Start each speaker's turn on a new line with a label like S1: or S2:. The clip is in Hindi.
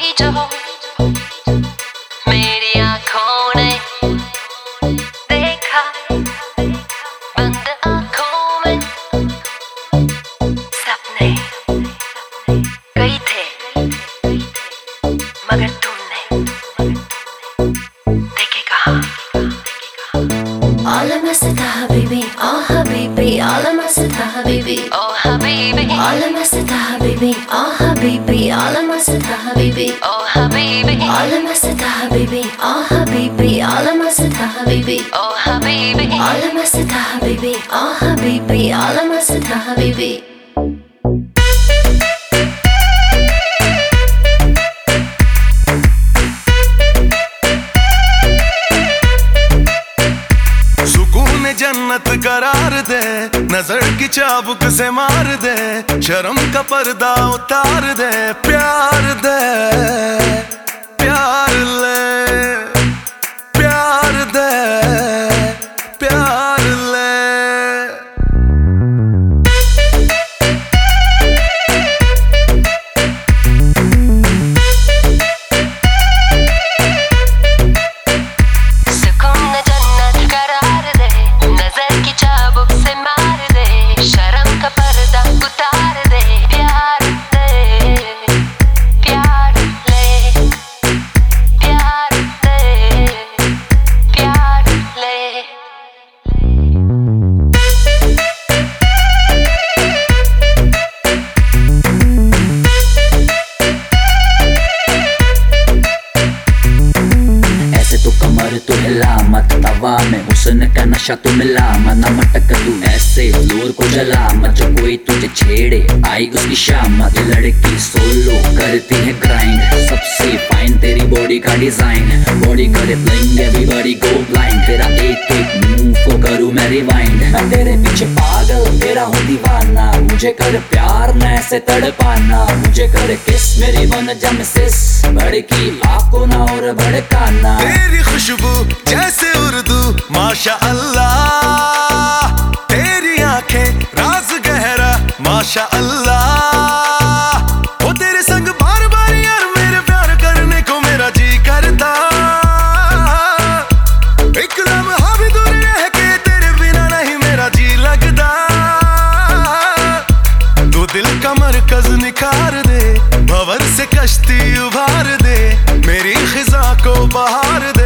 S1: need to hold.
S2: Ağlama Seda ah Habibi Oh Habibi Ağlama Seda ah Habibi
S1: Oh Habibi.
S2: Ağlama Seda ah Habibi Oh Habibi Ağlama Seda Habibi
S1: Oh Habibi.
S2: Ağlama Seda Habibi Oh Habibi Ağlama Seda Habibi
S3: जन्नत करार दे, नज़र की चाबुक से मार दे, शर्म का पर्दा उतार दे, प्यार दे, प्यार ले।
S4: नशा तो मिला मना मटक तू ऐसे फ्लोर को जला मत जो कोई तुझे छेड़े, आई उसकी शाम। ये लड़की सोलो करती है ग्राइंड सबसे फाइन तेरी बॉडी का डिज़ाइन बॉडी करे ब्लिंग एवरीबॉडी गो ब्लाइंड तेरा एक एक मूव को करूँ मैं रिवाइंड मैं तेरे पीछे पागल तेरा हूँ दीवाना। मुझे कर प्यार न ऐसे तड़पाना। मुझे कर किस मेरी बन जम सिस भड़की आँखों ना और भड़काना।
S3: तेरी खुशबू जैसे माशा अल्लाह तेरी आँखें राज गहरा। माशा अल्लाह वो तेरे संग बार बार यार मेरे प्यार करने को मेरा जी करता। एक लम्हा भी दूर रह के तेरे बिना नहीं मेरा जी लगता। तू दिल का मरकज निखार दे भवर से कश्ती उभार दे, मेरी खिजा को बहार दे।